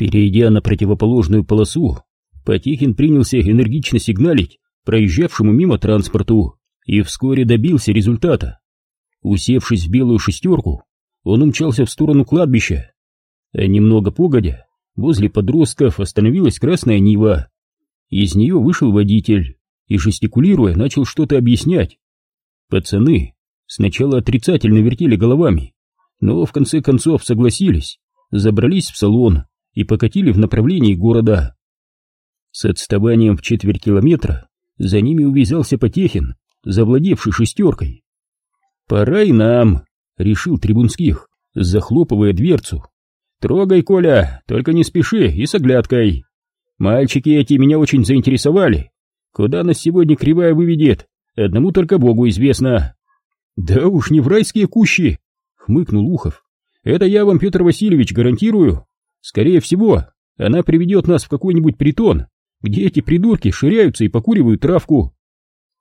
Перейдя на противоположную полосу, Потехин принялся энергично сигналить проезжавшему мимо транспорту и вскоре добился результата. Усевшись в белую шестерку, он умчался в сторону кладбища. А немного погодя, возле подростков остановилась красная Нива. Из нее вышел водитель и, жестикулируя, начал что-то объяснять. Пацаны сначала отрицательно вертели головами, но в конце концов согласились, забрались в салон и покатили в направлении города. С отставанием в четверть километра за ними увязался Потехин, завладевший шестеркой. «Пора и нам», — решил Трибунских, захлопывая дверцу. «Трогай, Коля, только не спеши и с оглядкой. Мальчики эти меня очень заинтересовали. Куда нас сегодня кривая выведет, одному только Богу известно». «Да уж не в райские кущи», — хмыкнул Ухов. «Это я вам, Петр Васильевич, гарантирую. Скорее всего, она приведет нас в какой-нибудь притон, где эти придурки ширяются и покуривают травку».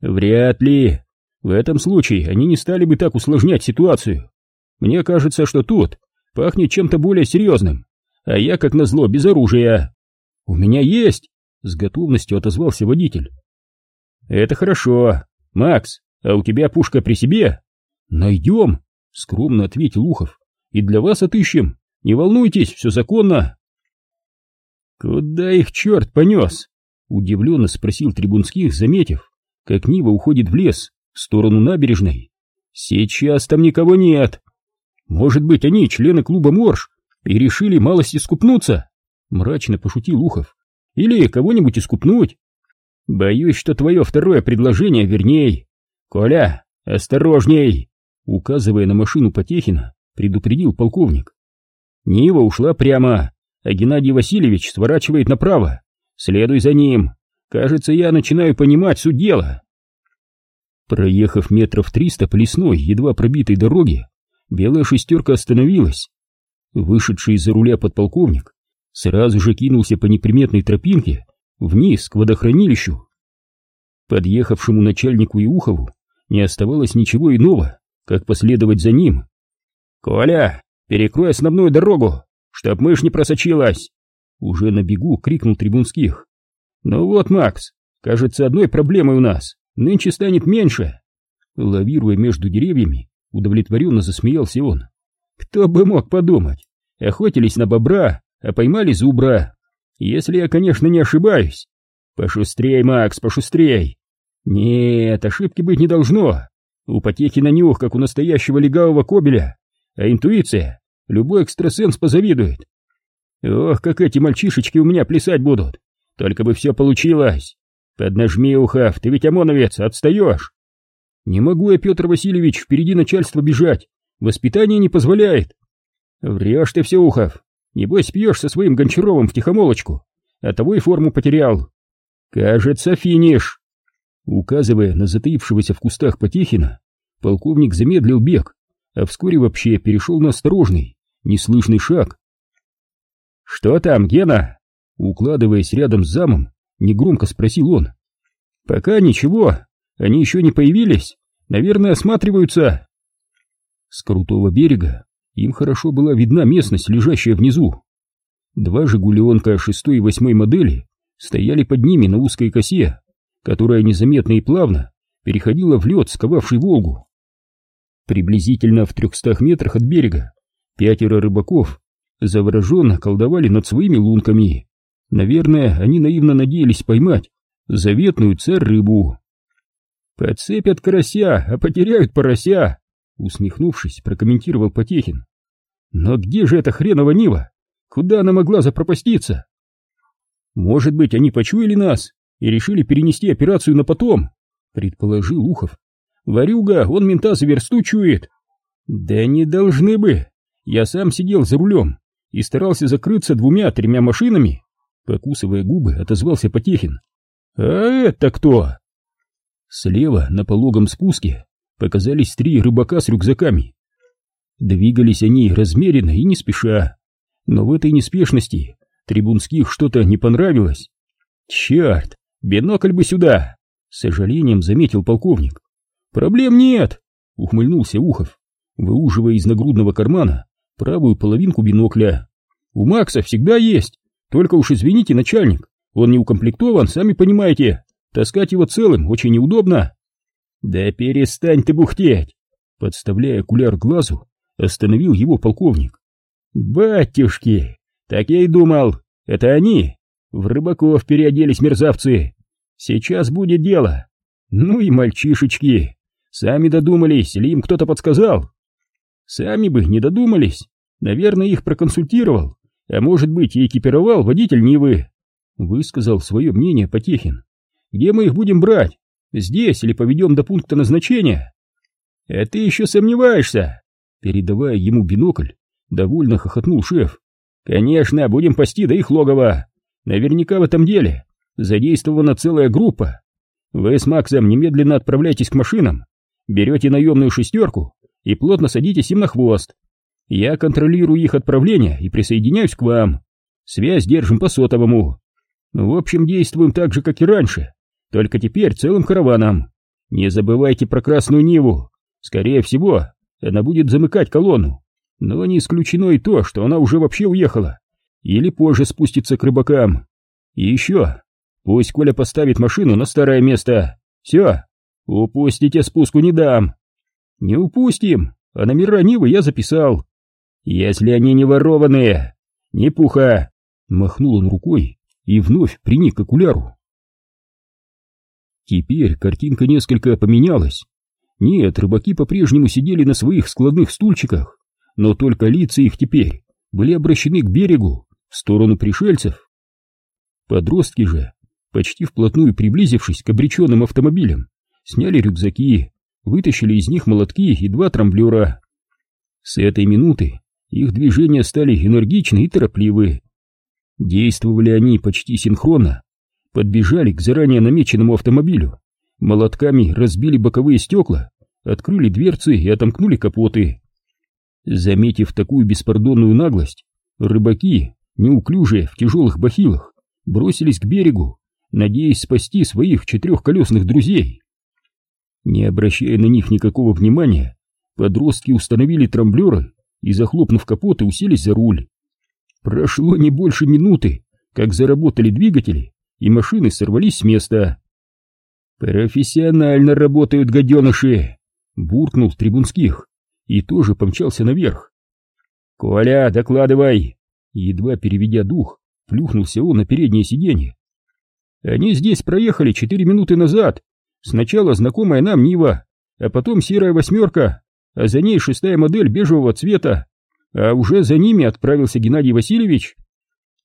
«Вряд ли. В этом случае они не стали бы так усложнять ситуацию. Мне кажется, что тут пахнет чем-то более серьезным, а я, как назло, без оружия. У меня есть!» — с готовностью отозвался водитель. «Это хорошо. Макс, а у тебя пушка при себе?» «Найдем!» — скромно ответил Ухов. «И для вас отыщем. Не волнуйтесь, все законно!» «Куда их черт понес?» — удивленно спросил Трибунских, заметив, как Нива уходит в лес, в сторону набережной. «Сейчас там никого нет. Может быть, они члены клуба Морж и решили малость искупнуться?» — мрачно пошутил Ухов. «Или кого-нибудь искупнуть?» «Боюсь, что твое второе предложение верней. Коля, осторожней!» Указывая на машину Потехина, предупредил полковник. Нива ушла прямо, а Геннадий Васильевич сворачивает направо. Следуй за ним. Кажется, я начинаю понимать суть дела. Проехав метров триста по лесной, едва пробитой дороге, белая шестерка остановилась. Вышедший из-за руля подполковник сразу же кинулся по неприметной тропинке вниз к водохранилищу. Подъехавшему начальнику Иухову не оставалось ничего иного, как последовать за ним. «Коля, перекрой основную дорогу, чтоб мышь не просочилась!» Уже на бегу крикнул Трибунских. «Ну вот, Макс, кажется, одной проблемой у нас нынче станет меньше!» Лавируя между деревьями, удовлетворенно засмеялся он. «Кто бы мог подумать? Охотились на бобра, а поймали зубра. Если я, конечно, не ошибаюсь. Пошустрей, Макс, пошустрей!» «Нет, ошибки быть не должно. У потехи на нюх, как у настоящего легавого кобеля, а интуиция любой экстрасенс позавидует. Ох, как эти мальчишечки у меня плясать будут, только бы все получилось. Поднажми, Ухав, ты ведь ОМОНовец, отстаешь. Не могу я, Петр Васильевич, впереди начальства бежать, воспитание не позволяет. Врешь ты все, Ухов, небось пьешь со своим Гончаровым в тихомолочку, а того и форму потерял. Кажется, финиш. Указывая на затаившегося в кустах Потехина, полковник замедлил бег, а вскоре вообще перешел на осторожный, неслышный шаг. «Что там, Гена?» Укладываясь рядом с замом, негромко спросил он. «Пока ничего, они еще не появились, наверное, осматриваются». С крутого берега им хорошо была видна местность, лежащая внизу. Два «Жигуленка» шестой и восьмой модели стояли под ними на узкой косе, которая незаметно и плавно переходила в лед, сковавший Волгу. Приблизительно в трехстах метрах от берега пятеро рыбаков завороженно колдовали над своими лунками. Наверное, они наивно надеялись поймать заветную царь-рыбу. «Подцепят карася, а потеряют порося!» Усмехнувшись, прокомментировал Потехин. «Но где же эта хренова Нива? Куда она могла запропаститься?» «Может быть, они почуяли нас и решили перенести операцию на потом?» Предположил Ухов. «Варюга, он мента за версту чует!» «Да не должны бы! Я сам сидел за рулем и старался закрыться двумя-тремя машинами!» Покусывая губы, отозвался Потехин. «А это кто?» Слева, на пологом спуске, показались три рыбака с рюкзаками. Двигались они размеренно и не спеша, но в этой неспешности Трибунских что-то не понравилось. «Черт, бинокль бы сюда!» — с сожалением заметил полковник. «Проблем нет!» — ухмыльнулся Ухов, выуживая из нагрудного кармана правую половинку бинокля. «У Макса всегда есть, Только уж извините, начальник, он не укомплектован, сами понимаете. Таскать его целым очень неудобно. Да перестань ты бухтеть! Подставляя окуляр глазу, остановил его полковник. Батюшки, так я и думал, это они. В рыбаков переоделись мерзавцы. Сейчас будет дело. Ну и мальчишечки. Сами додумались, или им кто-то подсказал? Сами бы не додумались. Наверное, их проконсультировал, а может быть и экипировал водитель Нивы. Высказал свое мнение Потехин. Где мы их будем брать? Здесь или поведем до пункта назначения? А ты еще сомневаешься? Передавая ему бинокль, довольно хохотнул шеф. Конечно, будем пасти до их логова. Наверняка в этом деле задействована целая группа. Вы с Максом немедленно отправляйтесь к машинам, берете наемную шестерку и плотно садитесь им на хвост. Я контролирую их отправление и присоединяюсь к вам. Связь держим по сотовому. В общем, действуем так же, как и раньше, только теперь целым караваном. Не забывайте про Красную Ниву. Скорее всего, она будет замыкать колонну. Но не исключено и то, что она уже вообще уехала. Или позже спустится к рыбакам. И еще, пусть Коля поставит машину на старое место. Все, упустите спуску не дам. Не упустим, а номера Нивы я записал. Если они не ворованные, не пуха. Махнул он рукой и вновь приник к окуляру. Теперь картинка несколько поменялась. Нет, рыбаки по-прежнему сидели на своих складных стульчиках, но только лица их теперь были обращены к берегу, в сторону пришельцев. Подростки же, почти вплотную приблизившись к обреченным автомобилям, сняли рюкзаки, вытащили из них молотки и два трамблера. С этой минуты их движения стали энергичны и торопливы. Действовали они почти синхронно, подбежали к заранее намеченному автомобилю, молотками разбили боковые стекла, открыли дверцы и отомкнули капоты. Заметив такую беспардонную наглость, рыбаки, неуклюжие в тяжелых бахилах, бросились к берегу, надеясь спасти своих четырехколесных друзей. Не обращая на них никакого внимания, подростки установили трамблеры и, захлопнув капоты, уселись за руль. Прошло не больше минуты, как заработали двигатели, и машины сорвались с места. «Профессионально работают гаденыши!» — буркнул Трибунских и тоже помчался наверх. «Коля, докладывай!» Едва переведя дух, плюхнулся он на переднее сиденье. «Они здесь проехали четыре минуты назад. Сначала знакомая нам Нива, а потом серая восьмерка, а за ней шестая модель бежевого цвета, а уже за ними отправился Геннадий Васильевич.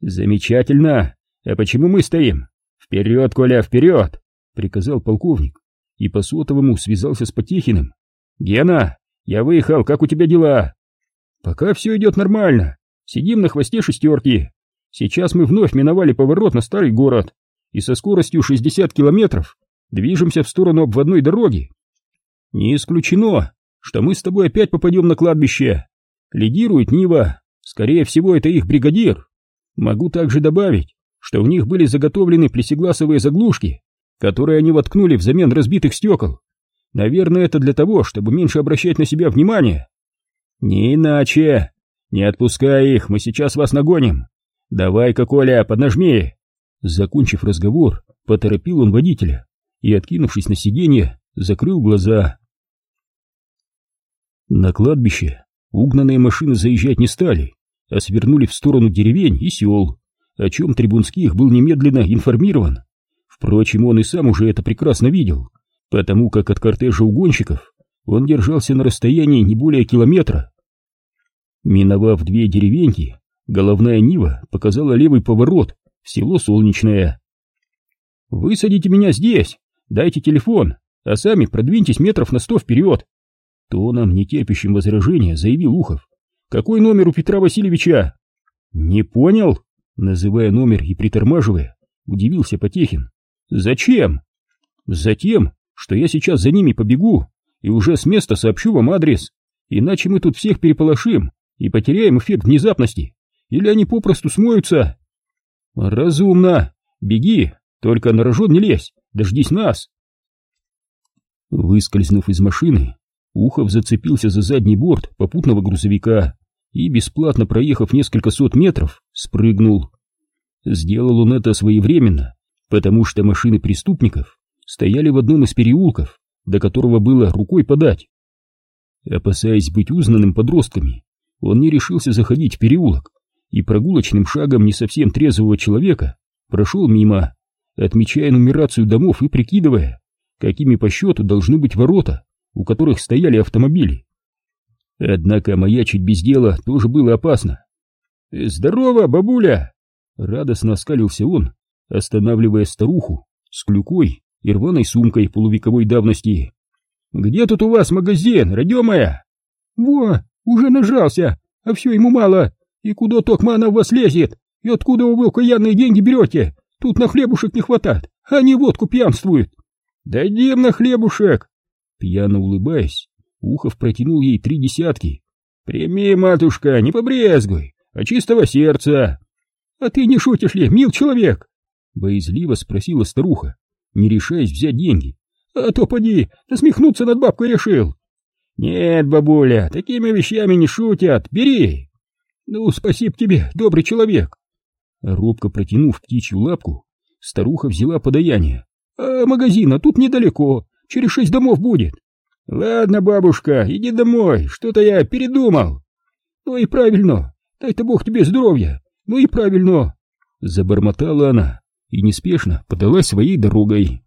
Замечательно. А почему мы стоим? Вперед, Коля, вперед! Приказал полковник и по сотовому связался с Потехиным. Гена, я выехал, как у тебя дела? Пока все идет нормально. Сидим на хвосте шестерки. Сейчас мы вновь миновали поворот на старый город и со скоростью 60 километров движемся в сторону обводной дороги. Не исключено, что мы с тобой опять попадем на кладбище. Лидирует Нива, скорее всего, это их бригадир. Могу также добавить, что в них были заготовлены плесегласовые заглушки, которые они воткнули взамен разбитых стекол. Наверное, это для того, чтобы меньше обращать на себя внимание. Не иначе. Не отпускай их, мы сейчас вас нагоним. Давай-ка, Коля, поднажми. Закончив разговор, поторопил он водителя и, откинувшись на сиденье, закрыл глаза. На кладбище угнанные машины заезжать не стали, а свернули в сторону деревень и сел, о чем Трибунских был немедленно информирован. Впрочем, он и сам уже это прекрасно видел, потому как от кортежа угонщиков он держался на расстоянии не более километра. Миновав две деревеньки, головная Нива показала левый поворот в село Солнечное. «Высадите меня здесь, дайте телефон, а сами продвиньтесь метров на сто вперед», Тоном, нетерпящим возражения, заявил Ухов. «Какой номер у Петра Васильевича?» «Не понял?» Называя номер и притормаживая, удивился Потехин. «Зачем?» «Затем, что я сейчас за ними побегу и уже с места сообщу вам адрес, иначе мы тут всех переполошим и потеряем эффект внезапности, или они попросту смоются». «Разумно! Беги, только на рожон не лезь, дождись нас!» Выскользнув из машины, Ухов зацепился за задний борт попутного грузовика и, бесплатно проехав несколько сот метров, спрыгнул. Сделал он это своевременно, потому что машины преступников стояли в одном из переулков, до которого было рукой подать. Опасаясь быть узнанным подростками, он не решился заходить в переулок и прогулочным шагом не совсем трезвого человека прошел мимо, отмечая нумерацию домов и прикидывая, какими по счету должны быть ворота, у которых стояли автомобили. Однако маячить без дела тоже было опасно. «Здорово, бабуля!» — радостно оскалился он, останавливая старуху с клюкой и рваной сумкой полувековой давности. «Где тут у вас магазин, родимая?» «Во, уже нажрался, а все ему мало. И куда токмана у вас лезет? И откуда вы окаянные деньги берете? Тут на хлебушек не хватает, а не водку пьянствует». «Дадим на хлебушек!» Пьяно улыбаясь, Ухов протянул ей три десятки. «Прими, матушка, не побрезгуй, а чистого сердца!» «А ты не шутишь ли, мил человек?» Боязливо спросила старуха не решаясь взять деньги. А то поди, насмехнуться над бабкой решил. Нет, бабуля, такими вещами не шутят, бери. Ну, спасибо тебе, добрый человек. Робко протянув птичью лапку, старуха взяла подаяние. А магазина тут недалеко, через шесть домов будет. Ладно, бабушка, иди домой, что-то я передумал. Ну и правильно, дай-то бог тебе здоровья, ну и правильно. Забормотала она и неспешно подалась своей дорогой.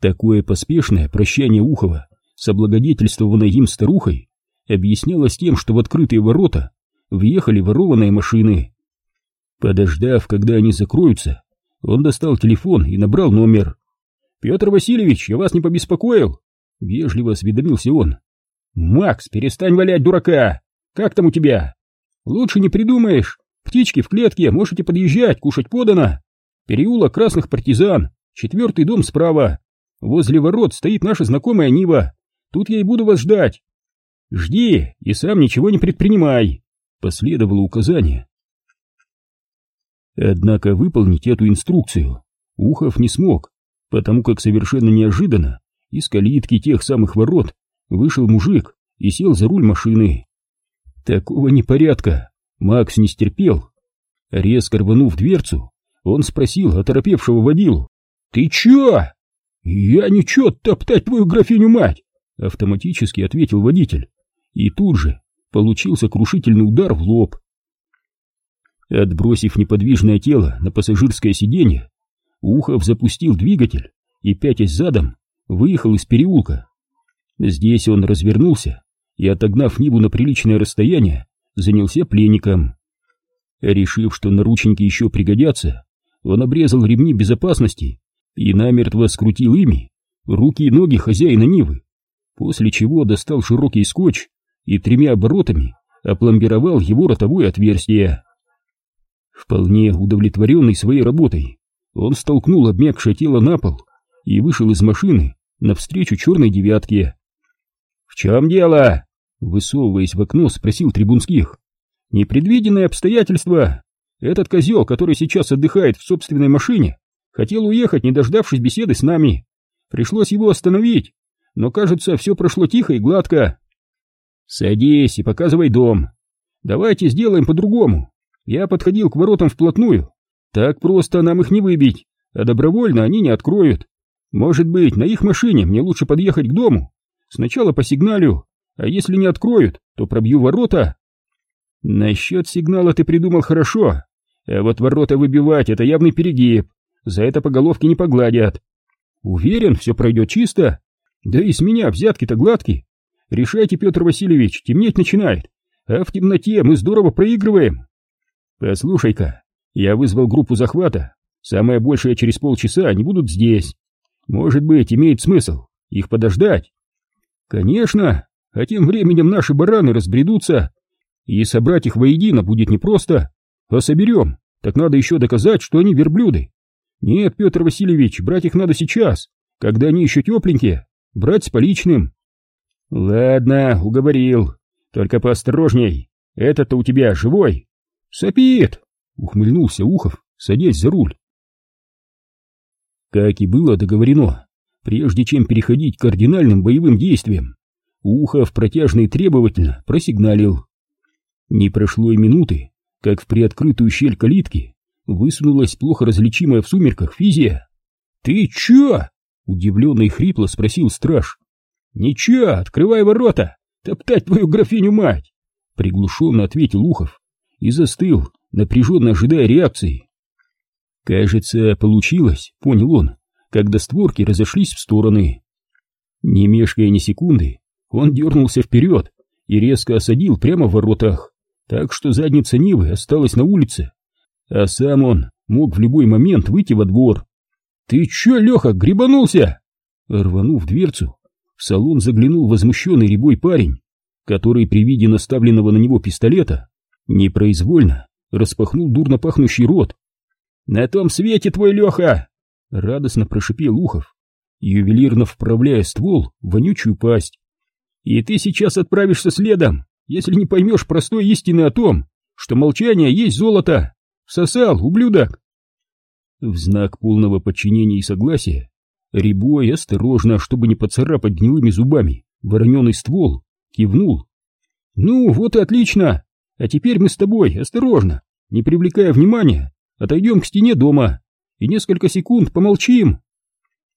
Такое поспешное прощание Ухова с облагодетельствованной им старухой объяснялось тем, что в открытые ворота въехали ворованные машины. Подождав, когда они закроются, он достал телефон и набрал номер. «Петр Васильевич, я вас не побеспокоил?» — вежливо осведомился он. «Макс, перестань валять дурака! Как там у тебя?» «Лучше не придумаешь. Птички в клетке, можете подъезжать, кушать подано. Переулок Красных Партизан, четвертый дом справа. Возле ворот стоит наша знакомая Нива. Тут я и буду вас ждать. Жди и сам ничего не предпринимай. Последовало указание. Однако выполнить эту инструкцию Ухов не смог, потому как совершенно неожиданно из калитки тех самых ворот вышел мужик и сел за руль машины. Такого непорядка Макс не стерпел. Резко рванув дверцу, он спросил оторопевшего водилу. «Ты чё?» «Я ничего, топтать твою графиню мать!» Автоматически ответил водитель. И тут же получился крушительный удар в лоб. Отбросив неподвижное тело на пассажирское сиденье, Ухов запустил двигатель и, пятясь задом, выехал из переулка. Здесь он развернулся и, отогнав Ниву на приличное расстояние, занялся пленником. Решив, что наручники еще пригодятся, он обрезал ремни безопасности и намертво скрутил ими руки и ноги хозяина Нивы, после чего достал широкий скотч и тремя оборотами опломбировал его ротовое отверстие. Вполне удовлетворенный своей работой, он столкнул обмякшее тело на пол и вышел из машины навстречу черной девятке. «В чем дело?» Высовываясь в окно, спросил Трибунских. «Непредвиденные обстоятельства. Этот козел, который сейчас отдыхает в собственной машине, хотел уехать, не дождавшись беседы с нами. Пришлось его остановить, но, кажется, все прошло тихо и гладко. Садись и показывай дом. Давайте сделаем по-другому. Я подходил к воротам вплотную. Так просто нам их не выбить, а добровольно они не откроют. Может быть, на их машине мне лучше подъехать к дому. Сначала по сигналю, а если не откроют, то пробью ворота. Насчет сигнала ты придумал хорошо, а вот ворота выбивать — это явный перегиб. За это по головке не погладят. Уверен, все пройдет чисто. Да и с меня взятки-то гладкие. Решайте, Петр Васильевич, темнеть начинает, а в темноте мы здорово проигрываем. Послушай-ка, я вызвал группу захвата. Самое большее через полчаса они будут здесь. Может быть, имеет смысл их подождать? Конечно, а тем временем наши бараны разбредутся, и собрать их воедино будет непросто. А соберем, так надо еще доказать, что они верблюды. Нет, Петр Васильевич, брать их надо сейчас, когда они еще тепленькие, брать с поличным. Ладно, уговорил, только поосторожней, этот-то у тебя живой. Сопит, ухмыльнулся Ухов, садясь за руль. Как и было договорено, прежде чем переходить к кардинальным боевым действиям, Ухов протяжно и требовательно просигналил. Не прошло и минуты, как в приоткрытую щель калитки высунулась плохо различимая в сумерках физия. «Ты чё?» — удивленно и хрипло спросил страж. «Ничего, открывай ворота! Топтать твою графиню мать!» Приглушенно ответил Ухов и застыл, напряженно ожидая реакции. «Кажется, получилось», — понял он, когда створки разошлись в стороны. Не мешкая ни секунды, он дернулся вперед и резко осадил прямо в воротах, так что задница Нивы осталась на улице, а сам он мог в любой момент выйти во двор. «Ты чё, Леха, гребанулся?» Рванув дверцу, в салон заглянул возмущенный рябой парень, который при виде наставленного на него пистолета непроизвольно распахнул дурно пахнущий рот. «На том свете твой Леха!» — радостно прошипел Ухов, ювелирно вправляя ствол в вонючую пасть. «И ты сейчас отправишься следом, если не поймешь простой истины о том, что молчание есть золото! Сосал, ублюдок!» В знак полного подчинения и согласия Рябой осторожно, чтобы не поцарапать гнилыми зубами вороненый ствол, кивнул. «Ну, вот и отлично! А теперь мы с тобой, осторожно, не привлекая внимания, отойдем к стене дома и несколько секунд помолчим!»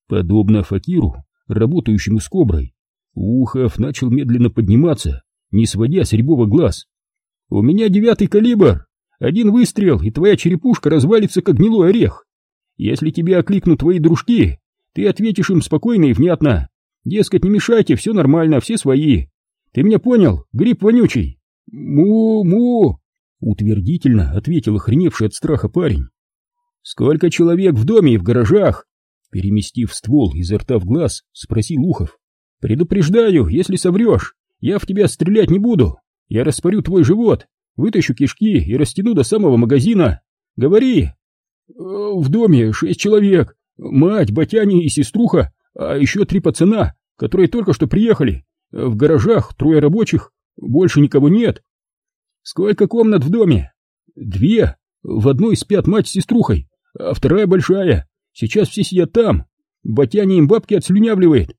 Подобно Факиру, работающему с коброй, Ухов начал медленно подниматься, не сводя с Рябова глаз. «У меня девятый калибр! Один выстрел, и твоя черепушка развалится, как гнилой орех! Если тебя окликнут твои дружки, ты ответишь им спокойно и внятно. Дескать, не мешайте, все нормально, все свои. Ты меня понял, гриб вонючий? Му-му! Утвердительно ответил охреневший от страха парень. Сколько человек в доме и в гаражах? Переместив ствол изо рта в глаз, спросил Ухов. Предупреждаю, если соврешь, я в тебя стрелять не буду. Я распорю твой живот, вытащу кишки и растяну до самого магазина. Говори. В доме шесть человек, Мать, Батяни и сеструха, а еще три пацана, которые только что приехали. В гаражах трое рабочих, больше никого нет. Сколько комнат в доме? Две. В одной спят мать с сеструхой, а вторая большая. Сейчас все сидят там. Батяни им бабки отслюнявливает.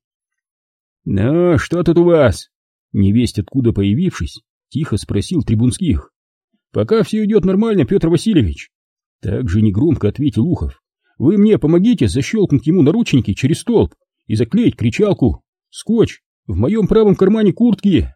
«Ну, что тут у вас?» Невесть, откуда появившись, тихо спросил Трибунских. «Пока все идет нормально, Петр Васильевич». Так же негромко ответил Ухов. Вы мне помогите защелкнуть ему наручники через столб и заклеить кричалку. Скотч в моем правом кармане куртки.